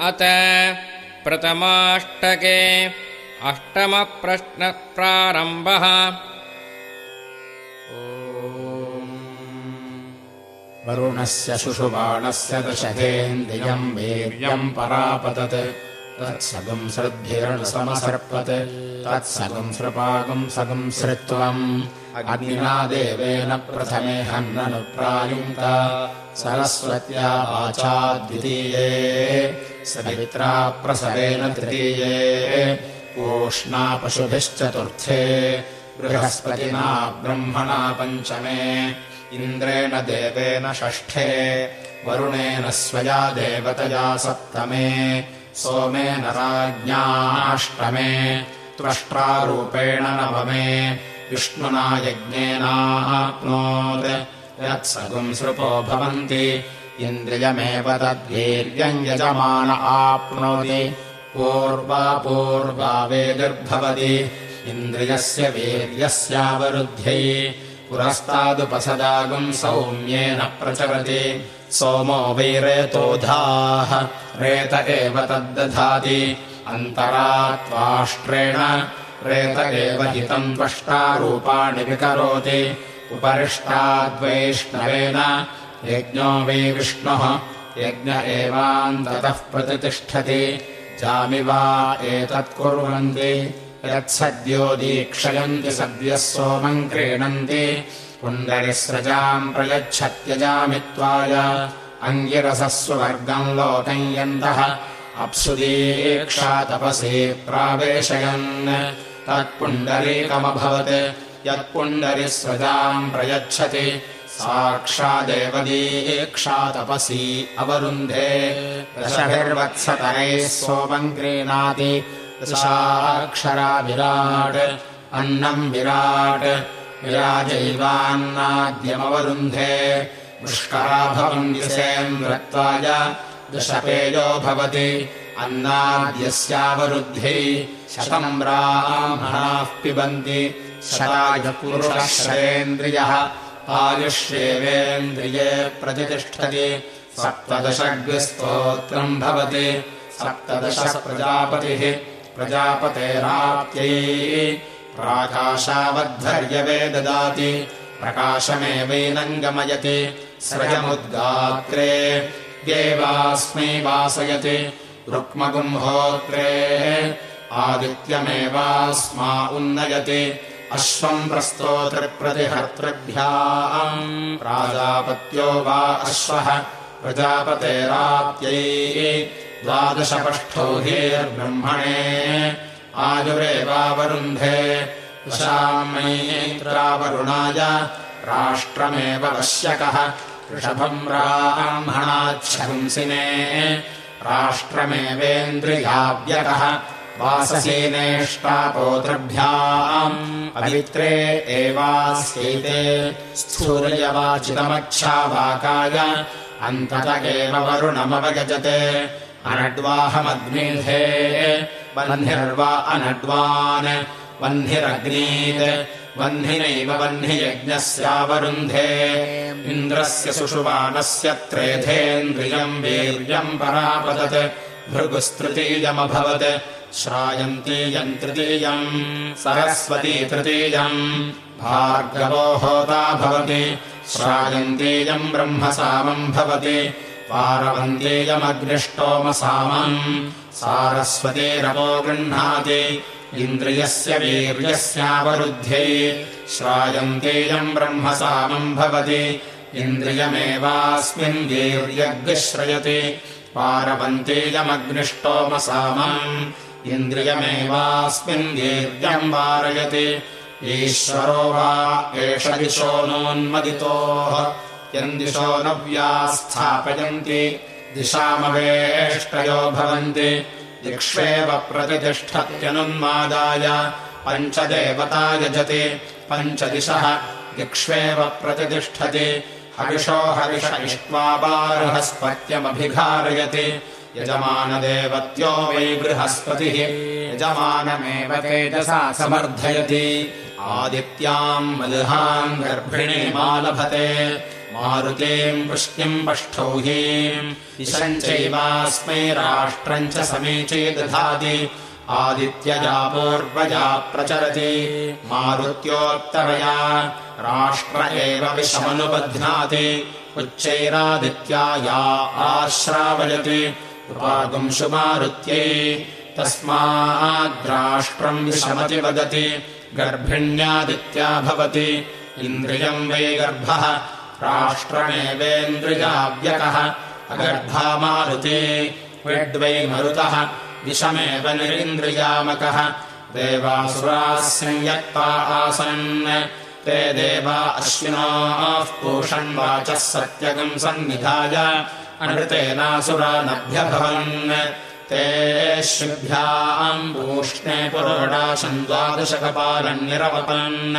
अत प्रथमाष्टके अष्टमप्रश्नप्रारम्भः। वरुणस्य शुशुबाणस्य दशधेन्द्रियम् वीर्यम् परापतत्। तत्सगम् श्रद्धिरणसमसर्पत् तत्सगम् सृपागम् सगम् श्रुत्वम् अग्निना देवेन प्रथमे हन्ननुप्रायुङ्क्त। सरस्वत्या वाचा द्वितीये। सवित्रा प्रसवेन तृतीये। ओष्णा पशुभिश्चतुर्थे। बृहस्पतिना ब्रह्मणा पञ्चमे। इन्द्रेण देवेन षष्ठे। वरुणेन स्वया देवतया सप्तमे। सोमेन राज्ञाष्टमे त्वष्ट्रारूपेण नवमे विष्णुना यज्ञेनाप्नोत् यत्सगुंसृपो भवन्ति इन्द्रियमेव तद्वीर्यम् यजमान आप्नोति। पूर्वापूर्वावेदिर्भवति इन्द्रियस्य वीर्यस्यावरुद्ध्यै। पुरस्तादुपसदागुम् सौम्येन प्रचरति। सोमो वैरेतोधाः रेत एव तद्दधाति। अन्तरा त्वाष्ट्रेण रेत एव हितम् त्वष्टारूपाणि विकरोति। उपरिष्टाद्वैष्णवेन यज्ञो वै विष्णुः। यज्ञ एवान्ततः प्रतितिष्ठति जामि वा एतत्कुर्वन्ति यत्सद्यो दीक्षयन्ति सद्यः सोमम् क्रीणन्ति। पुण्डरिस्रजाम् प्रयच्छत्यजामि त्वाय। लोकम् यन्तः अप्सुदीक्षातपसि प्रावेशयन् तत्पुण्डरीकमभवत्। यत्पुण्डरिस्रजाम् प्रयच्छति। साक्षादेव दीक्षातपसि अवरुन्धे। दशभिर्वत्सतरैः सोमम् क्रीणाति दशाक्षरा विराट्। अन्नम् विराट् विराजैवान्नाद्यमवरुन्धे। पुष्करा भवन्त्यसेन्द्रत्वाय दशपेयो भवति अन्नाद्यस्यावरुद्धि शतम् ब्राह्मणाः पिबन्ति शतायुपुरुषश्रेन्द्रियः आयुष्येवेन्द्रिये प्रतितिष्ठति सप्तदशग्स्तोत्रम् भवति सप्तदश प्रजापतिः प्रजापतेराप्त्यै प्राकाशावद्धर्यवे ददाति प्रकाशमेवैनम् गमयति स्रजमुद्गात्रे देवास्मै वासयति रुक्मगुम्होत्रे आदित्यमेवास्मा उन्नयति। अश्वम् प्रस्तोतृप्रतिहर्तृभ्याम्। प्राजापत्यो वा अश्वः प्रजापतेराप्त्यै द्वादशपष्ठो हीर्ब्रह्मणे। आयुरेवावरुन्धे दशामैत्रावरुणाय राष्ट्रमेव वश्यकः। ऋषभम् ब्राह्मणाच्छंसिने राष्ट्रमेवेन्द्रियाव्यकः वाससीनेष्टापोतृभ्याम्। पवित्रे एवास्यैते स्थूर्यवाचितमच्छावाकाय अन्तत एव वरुणमवगजते अनड्वाहमग्निधे वह्निर्वा अनड्वान् वह्निरग्नीत् वह्निनैव वह्नियज्ञस्यावरुन्धे। इन्द्रस्य सुषुवानस्य त्रेधेन्द्रियम् वीर्यम् परापतत्। भृगुस्तृतीयमभवत्। श्रायन्तीयम् तृतीयम् सरस्वती तृतीयम्। भार्गवो होता भवति। श्रायन्तीयम् ब्रह्मसामम् भवति। पारवन्तीयमग्निष्टोमसामम् सारस्वतीरवो गृह्णाति इन्द्रियस्य वीर्यस्यावरुद्ध्यै श्रायन्तीयम् ब्रह्मसामम् भवति। इन्द्रियमेवास्मिन् वीर्यग्श्रयति पारवन्तीयमग्निष्टोमसामम् इन्द्रियमेवास्मिन् वीर्यम् वारयति। ईश्वरो वा एष दिशो नोन्मदितोः। यम् दिशो नव्यास्थापयन्ति दिशामवेष्टयो भवन्ति दिक्ष्वेव प्रतितिष्ठत्यनुन्मादाय पञ्चदेवता यजति पञ्चदिशः दिक्ष्वेव प्रतितिष्ठति हविषो हविष इष्ट्वा बृहस्पत्यमभिघारयति यजमानदेवत्यो वै बृहस्पतिः। यजमानमेव तेजसा समर्थयति। आदित्याम् मल्हाम् गर्भिणीमालभते मारुतीम् पुष्टिम् पष्ठौहीम् दिशम् चैवास्मै राष्ट्रम् च समीची दधाति आदित्यजा पूर्वजा प्रचरति। मारुत्योत्तरया राष्ट्र एव विषमनुबध्नाति। उच्चैरादित्या या उपागुंशु मारुत्यै तस्माद्राष्ट्रम् विषमति वदति। गर्भिण्यादित्या भवति। इन्द्रियम् वै गर्भः राष्ट्रमेवेन्द्रियाव्यकः अगर्भा मारुते वेड्वै मरुतः विषमेव निरिन्द्रियामकः। देवासुराः संयत्ता आसन् ते देवा अश्विनाः पूषण्वाचः सत्यगम् सन्निधाय अनृतेनासुरा नभ्यभवन् ते श्रुभ्याम् पूष्णे पुरोडाशम् द्वादशकपालन्निरवपन्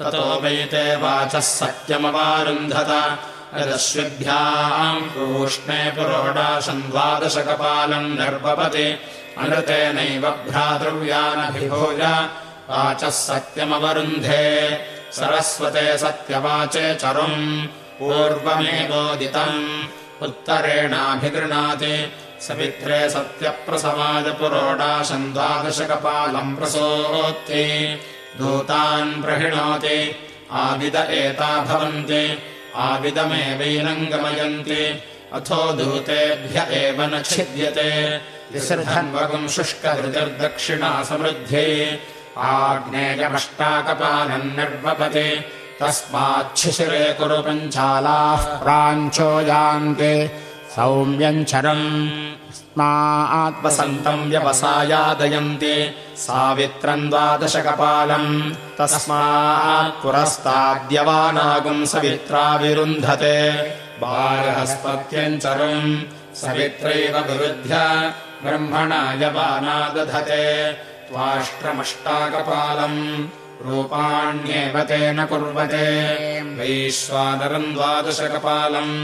ततो वैते वाचः सत्यमवारुन्धत। यदश्विभ्याम् पूष्णे पुरोडाशम् द्वादशकपालम् निर्वपति अनृतेनैव भ्रातृव्यानभिभूय। वाचः सत्यमवरुन्धे। सरस्वते सत्यवाचे चरुम्। पूर्वमेवोदितम्। उत्तरेणाभिगृणाति सवित्रे सत्यप्रसवायपुरोडाशम् द्वादशकपालम् प्रसोत्ति दूतान् प्रहिणोति। आविद एता भवन्ति। आविदमेवैनम् गमयन्ति अथो दूतेभ्य एव न छिद्यते। विसृधन्वगम् शुष्कहृतिर्दक्षिणा समृद्धि आग्नेयमष्टाकपालम् निर्वपति। तस्माच्छिशिरे कुरु पञ्चालाः प्राञ्चो यान्ति सौम्यम् चरम् स्मात्मसन्तम् व्यवसायादयन्ति सावित्रम् द्वादशकपालम् तस्मात् पुरस्ताद्यवानागुम् सवित्रा विरुन्धते बालहस्पत्यम् चरम् सवित्रैव विरुध्य ब्रह्मणा यवाना दधते त्वाष्ट्रमष्टाकपालम् रूपाण्येव तेन कुर्वते वैश्वानरम् द्वादशकपालम्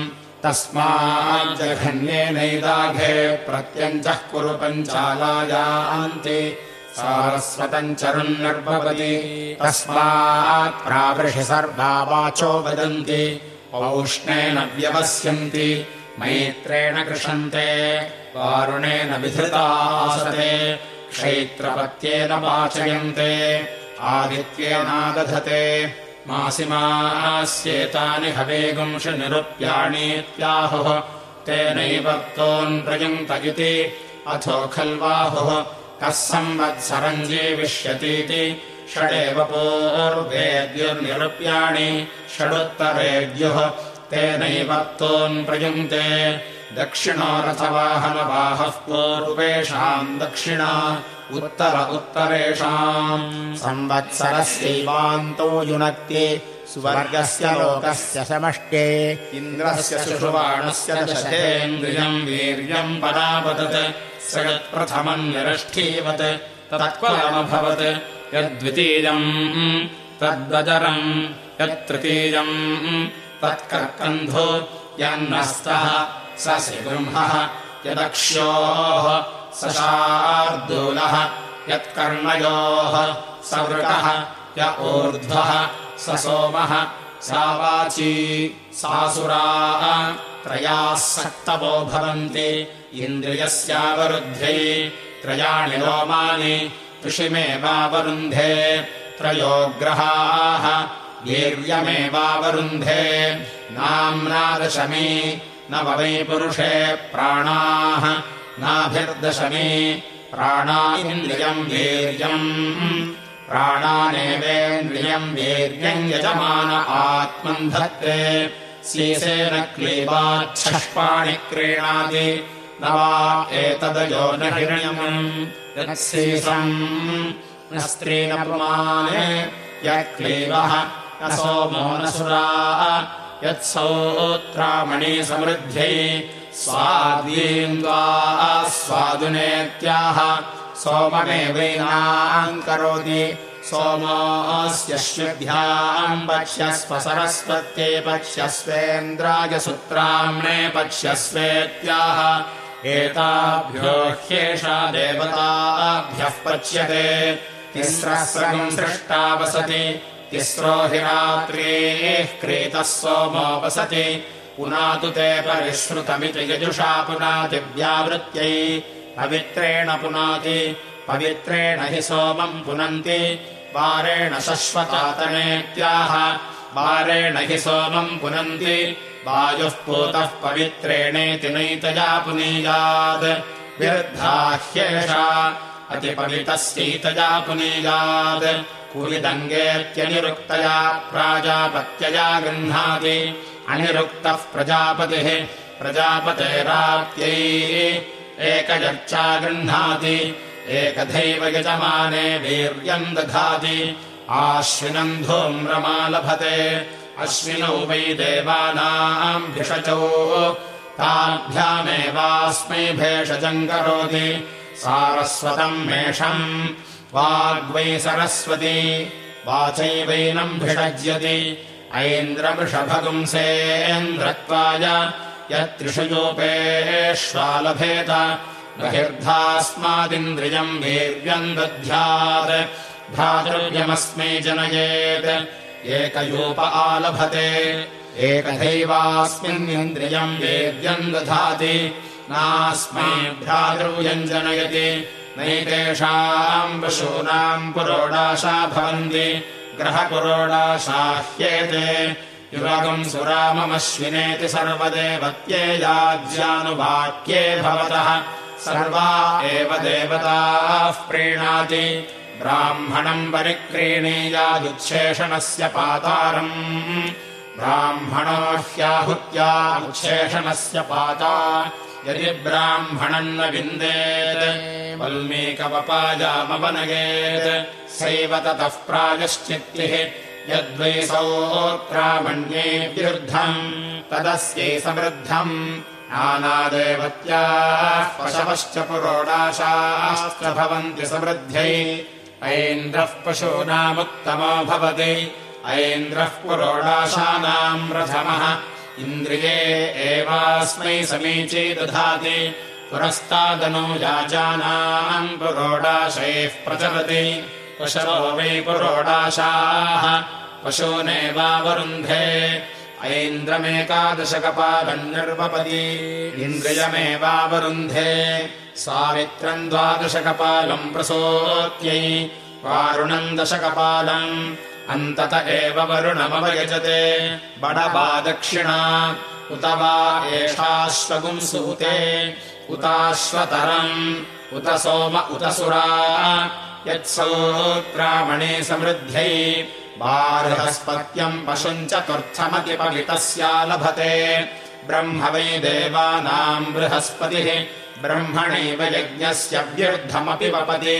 तस्माज्जघन्येनैदाघे प्रत्यञ्चः कुरु पञ्चालायान्ति। सारस्वतम् चरुन्निर्भवति। तस्मात् प्रावृषि सर्वा वाचो वदन्ति। औष्णेन व्यवस्यन्ति। मैत्रेण कृषन्ते वारुणेन विधृतासते क्षैत्रपत्येन वाचयन्ते। आदित्येनादधते मासिमास्येतानि हवेगुंशि निरुप्याणीत्याहुः तेनैव इति अथो खल्वाहुः कः संवत्सरम् जीविष्यतीति षडेव पूर्वेद्युर्निरुप्याणि षडुत्तरेद्युः तेनैव तोन्प्रयुङ्क्ते दक्षिणो रथवाहनवाहः पूर्वेषाम् दक्षिणा उत्तर उत्तरेषाम्। संवत्सरस्यैवान्तो युनक्ति स्वर्गस्य लोकस्य समष्टे इन्द्रस्य सुषुवाणस्य दशतेन्द्रियम् वीर्यम् परावदत् स यत्प्रथमम् निरष्ठीवत् तत्त्वमभवत्। यद्वितीयम् तद्वजरम् यत्तृतीयम् तत्कर्कन्धो यन्नस्तः स सिगृह्मः यदक्ष्योः स शार्दूलः यत्कर्णयोः स वृकः य ऊर्ध्वः स सोमः सा वाची सासुराः त्रयाः सक्तवो भवन्ति इन्द्रियस्यावरुद्ध्यै त्रयाणि लोमानि ऋषिमेवावरुन्धे त्रयोग्रहाः वीर्यमेवावरुन्धे नाम्ना दशमी न वै पुरुषे प्राणाः। नाभिर्दशमी प्राणा इन्द्रियम् वीर्यम्। प्राणानेवेन्द्रियम् वीर्यम् यजमान आत्मम् धत्ते शीसेन क्लीबाच्छष्पाणि क्रीणाति। न वा एतदयो न हिरण्यम् यत्सीसम्। न स्त्रीनपुमाने यत्क्लीबः न सोमो न सुरा यत्सौत्रामणि समृद्ध्यै स्वाद्यीन्द्वा स्वादुनेत्याह सोममेवैनाम् करोति सोमोऽस्यश्वभ्याम् पक्ष्यस्व सरस्वत्यै पक्ष्यस्वेन्द्राय सुत्राम्णे पक्ष्यस्वेत्याह एताभ्यो ह्येषा देवताभ्यः पच्यते तिस्रस्रगम् सृष्टा वसति तिस्रो हि रात्रेः क्रीतः सोमोपसति पुनातु ते परिश्रुतमिति यजुषा पुनातिव्यावृत्यै पवित्रेण पुनाति पवित्रेण हि सोमम् पुनन्ति। वारेण शश्वतातनेत्याह वारेण हि सोमम् पुनन्ति। वायुः पूतः पवित्रेणेति नैतया पुनीयात्। विरुद्धाह्येषा अतिपवितस्यैतया पुनीयात् कुविदङ्गेत्यनिरुक्तया प्राजापत्यया गृह्णाति। अनिरुक्तः प्रजापतिः प्रजापतेराप्त्यै एकजर्चा गृह्णाति। एकथैव यजमाने वीर्यम् दधाति। आश्विनम् धूम्रमालभते अश्विनौ वै देवानाम् भिषचौ ताभ्यामेवास्मै भेषजम् करोति। सारस्वतम् मेषम् वाग्वै सरस्वती वाचैवैनम् भिषज्यति। ऐन्द्रवृषभगुंसेन्द्रत्वाय यत्रिषयोपेष्वालभेत। बहिर्धास्मादिन्द्रियम् वीर्यम् दध्यात् भ्रातृव्यमस्मै जनयेत्। एकयूप आलभते एकथैवास्मिन्निन्द्रियम् वीर्यम् दधाति नास्मै भ्रातृव्यम् जनयति नैतेषाम् पशूनाम् पुरोडाशा भवन्ति ग्रहपुरोडाशाह्येते। युवगम् सुराममश्विनेति सर्वदेवत्येयाज्यानुवाक्ये भवतः सर्वा एव देवताः प्रीणाति। ब्राह्मणम् परिक्रीणीयादुच्छेषणस्य पातारम्। ब्राह्मणो ह्याहुत्या उच्छेषणस्य पाता यदि ब्राह्मणम् न विन्देत् वल्मीकवपाजामवनयेत् सैव ततः प्रायश्चित्तिः यद्वैसौक्रामण्ये विरुद्धम् तदस्यै समृद्धम्। नानादेवत्याः पशवश्च पुरोडाशाश्च भवन्ति समृद्ध्यै। ऐन्द्रः पशूनामुत्तमो भवति ऐन्द्रः पुरोडाशानाम् रथमः इन्द्रिये एवास्मै समीची दधाति। पुरस्तादनो याजानाम् पुरोडाशैः प्रचलति। पशवो वै पुरोडाशाः। पशूनेवावरुन्धे ऐन्द्रमेकादशकपालम् निर्वपति। इन्द्रियमेवावरुन्धे। सावित्रम् द्वादशकपालम् प्रसोत्यै। वारुणम् दशकपालम् अन्तत एव वरुणमवयजते। बडवा दक्षिणा उत वा एषाश्वगुंसूते उताश्वतरम् उत सोम उत सुरा। यत्सोत्रामणे समृद्ध्यै बार्हस्पत्यम् पशुम् चतुर्थमतिपवितस्या लभते ब्रह्म वै देवानाम् बृहस्पतिः ब्रह्मणैव यज्ञस्य व्यर्थमपि वपति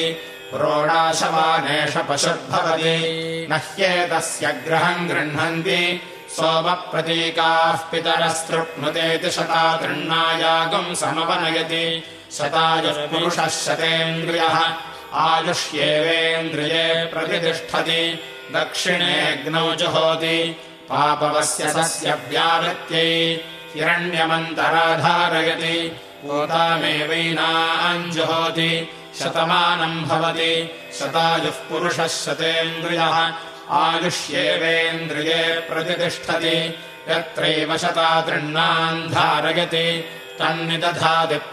प्रोडाशवानेष पशुर्भवति न ह्येतस्य ग्रहम् गृह्णन्ति। सोमप्रतीकाः पितरस्तृप्नुतेति शता तृह्णायागम् समवनयति। शतायुः पुरुषः शतेन्द्रियः। आयुष्येवेन्द्रिये प्रतितिष्ठति दक्षिणेऽग्नौ जुहोति। पापवस्य सस्य व्यावृत्यै हिरण्यमन्तराधारयति। भूतामेवैनाञ्जुहोति शतमानम् भवति। शतायुः पुरुषः शतेन्द्रियः। आयुष्येवेन्द्रिये प्रतितिष्ठति यत्रैव शता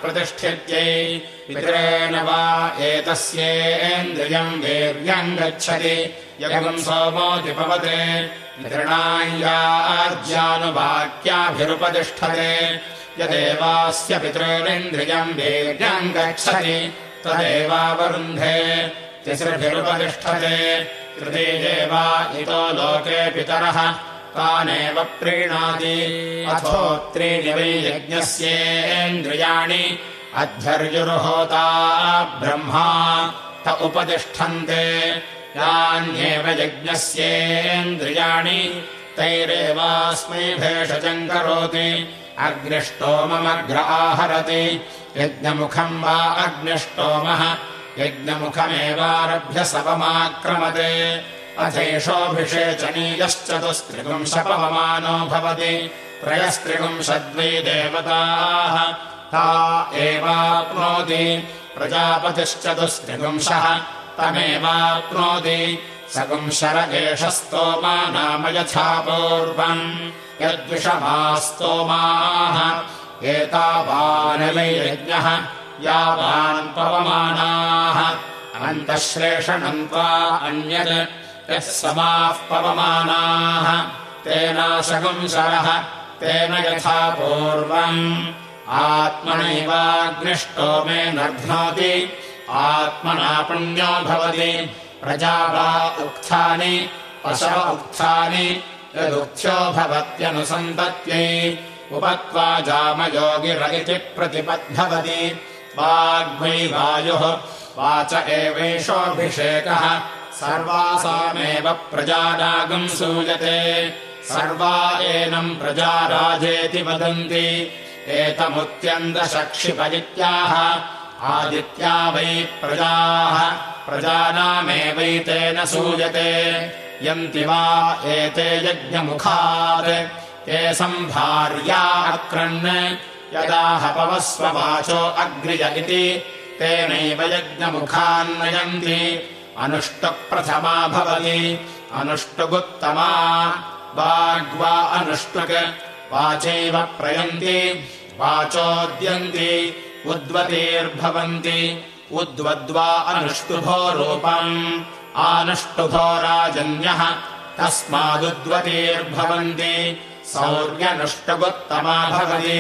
प्रतिष्ठित्यै। पितरेण वा एतस्येन्द्रियम् वीर्यम् गच्छति। यगम् सोमोऽतिपवते पितृणायाज्यानुवाक्याभिरुपतिष्ठते यदेवास्य पितॄनिन्द्रियम् वीर्यम् गच्छति तदेवावरुन्धे तिसृभिरुपतिष्ठते। कृतेवा इतो लोके पितरः तानेव प्रीणाति। वै यज्ञस्येन्द्रियाणि अध्यर्युर्होता ब्रह्मा त उपतिष्ठन्ते। यान्येव यज्ञस्येन्द्रियाणि तैरेवास्मै भेषजम् करोति अग्निष्टोममग्र आहरति यज्ञमुखम् वा अग्निष्टोमः। यज्ञमुखमेवारभ्य सवमाक्रमते अथेषोऽभिषेचनीयश्चतुस्त्रिपुंशपवमानो भवति। त्रयस्त्रिपुंशद्वै देवताः। ता एवाप्नोति। प्रजापतिश्चतुस्त्रिपुंशः तमेवाप्नोति। सकुंशर एष स्तोमा नाम यथा पूर्वम्। यद्विषमा स्तोमाः एतावानवैरज्ञः यावान् पवमानाः। अन्तःश्लेषणम् त्वा अन्यत् यः समाः पवमानाः। तेनाशकुंसरः तेन यथा पूर्वम्। आत्मनैवाग्निष्टो मे नध्नोति आत्मना पुण्यो भवति। प्रजा वा उक्थानि पशव उक्थानि। यदुक्थ्यो भवत्यनुसन्तत्यै उपत्वा जामयोगिर इति प्रतिपद्भवति। वाग्मै वायुः वाच एवेषोऽभिषेकः। सर्वासामेव प्रजानागम् सूयते। सर्वा एनम् प्रजाराजेति वदन्ति। एतमुत्यन्तशक्षिपदित्याः। आदित्या वै प्रजाः। प्रजानामेवैतेन सूयते। यन्ति वा एते यज्ञमुखात् ते सम्भार्या अक्रन्। यदाह पवस्ववाचो अग्रिय इति तेनैव यज्ञमुखान्नयन्ति। अनुष्टुप्रथमा भवति अनुष्टुगुत्तमा वाग्वा अनुष्टुक् वाचैव प्रयन्ति वाचोद्यन्ति उद्वतीर्भवन्ति। उद्वद्वा अनुष्टुभो रूपम् आनुष्टुभो राजन्यः तस्मादुद्वतीर्भवन्ति सौर्यनुष्टुगुत्तमा भवति।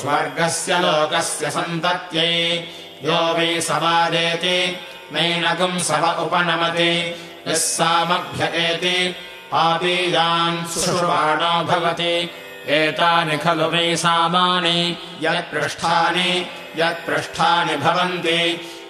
स्वर्गस्य लोकस्य सन्तत्यै। यो वै समादेति नैनगुम् सव उपनमति। यः सामभ्य एति पापीयान् सुषुवाणो भवति। एतानि खलु वै सामानि यत्पृष्ठानि यत्पृष्ठानि भवन्ति।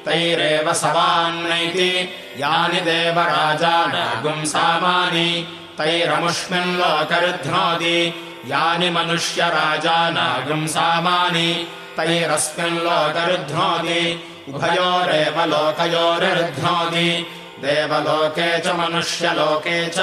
तैरेव सवान्नैति यानि देवराजानागुम् सामानि तैरमुष्मिन्लोकरुध्नोति यानि मनुष्यराजानागुम् सामानि। तैरस्मिन्लोकरुध्नोति उभयोरेव लोकयोरिरुध्नोति देवलोके च मनुष्यलोके च।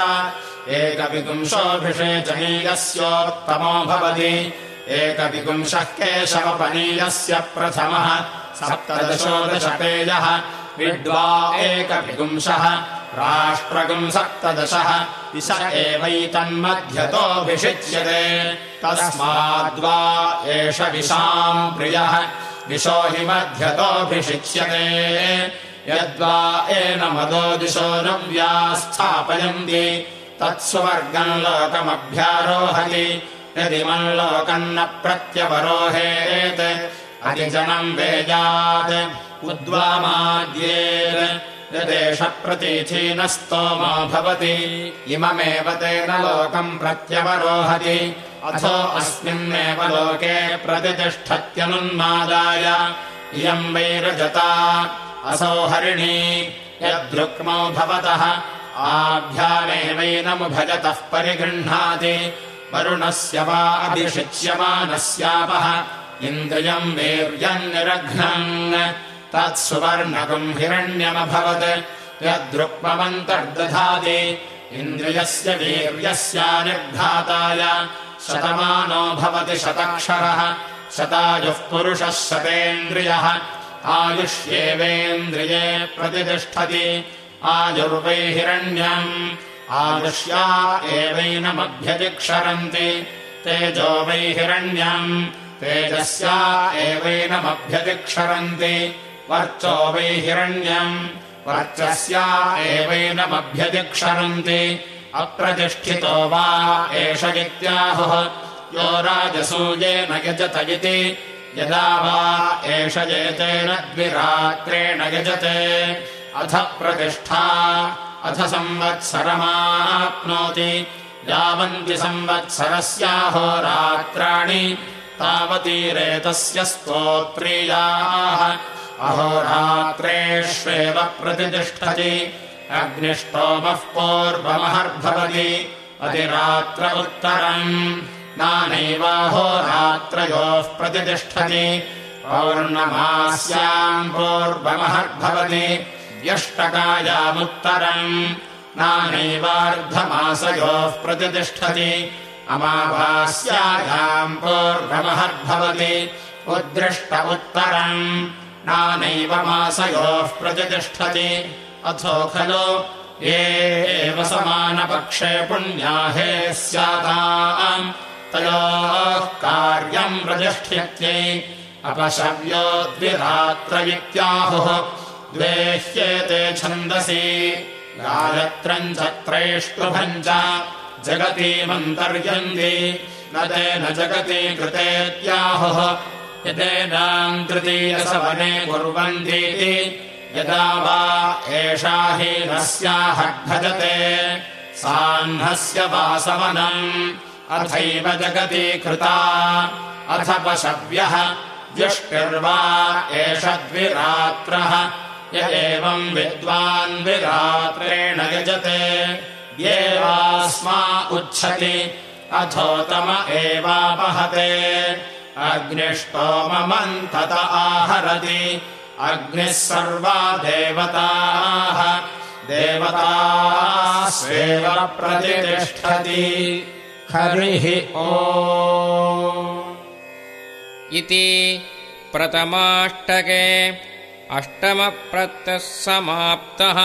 एकविपुंशोऽभिषेचनीयस्योत्तमो भवति। एकविपुंशः केशवपनीयस्य प्रथमः। सप्तदशोदशपेयः विद्वा एकविपुंशः। राष्ट्रगुम् सप्तदशः एवैतन्मध्यतोऽभिषिच्यते। तस्माद्वा एष विशाम् प्रियः। दिशो हि मध्यतोऽभिषिच्यते। यद्वा एन मदो दिशो नव्यास्थापयन्ति तत्स्वर्गम् लोकमभ्यारोहति। यदिमल्लोकम् न प्रत्यवरोहेत् अतिजनम् वेजात्। उद्वामाद्येत् यदेष प्रतीचीन स्तोमो भवति। इममेव तेन लोकम् प्रत्यवरोहति। अथो अस्मिन्नेव लोके प्रतितिष्ठत्यनुन्मादाय। इयम् वैरजता। असौ हरिणी यद्रुक्मौ भवतः। आभ्यामेवैनमुभजतः परिगृह्णाति। वरुणस्य वा अभिषिच्यमानस्यापः। इन्द्रियम् वीर्यन्निरघ्नन् तत्सुवर्णकम् हिरण्यमभवत्। यद्रुक्ममन्तर्दधाति इन्द्रियस्य वीर्यस्यानिर्घाताय शतमानो भवति शतक्षरः। शतायुः पुरुषः शतेन्द्रियः। आयुष्येवेन्द्रिये प्रतितिष्ठति आयुर्वै हिरण्यम्। आयुष्या एवैनमभ्यतिक्षरन्ति। तेजो वै हिरण्यम्। तेजस्या एवैनमभ्यतिक्षरन्ति वर्चो वै हिरण्यम्। वर्चस्या एवैनमभ्यतिक्षरन्ति अप्रतिष्ठितो वा एष इत्याहुः यो राजसूयेन यजत इति यदा वा एष एतेन द्विरात्रेण यजते। अथ प्रतिष्ठा अथ संवत्सरमाप्नोति। यावन्ति संवत्सरस्याहोरात्राणि तावतीरेतस्य स्तोत्रीयाः अहोरात्रेष्वेव प्रतितिष्ठति अग्निष्टोमः पूर्वमहर्भवति। अतिरात्र उत्तरम्। नानैवाहोरात्रयोः प्रतितिष्ठति पौर्णमास्याम् पूर्वमहर्भवति। व्यष्टकायामुत्तरम् नानैवार्धमासयोः प्रतितिष्ठति अमावास्यायाम् पूर्वमहर्भवति। उद्दृष्ट उत्तरम् नानैव मासयोः प्रतितिष्ठति अथो खलु ये एव समानपक्षे पुण्याहे स्याताम्। तयोः कार्यम् प्रतिष्ठित्यै अपशव्योद्विरात्र इत्याहुः द्वेह्येते छन्दसि गायत्रम् च त्रैष्टुभम् च जगतीमन्तर्यन्ति न तेन जगति कृतेत्याहुः यदेनाम् तृतीयसवने कुर्वन्तीति यदा वा एषा हीनस्याह भजते साह्नस्य वासवनम् अथैव जगति कृता अथ पशव्यः द्युष्टिर्वा एष द्विरात्रः य एवम् विद्वान् विरात्रेण यजते येवास्मा उच्छति अथोतम एवापहते अग्निष्टोममन्तत आहरति। अग्निः सर्वा देवताः। देवता स्वेव प्रतिष्ठति। हरिः ओ। इति प्रथमाष्टके अष्टमप्रत्यः समाप्तः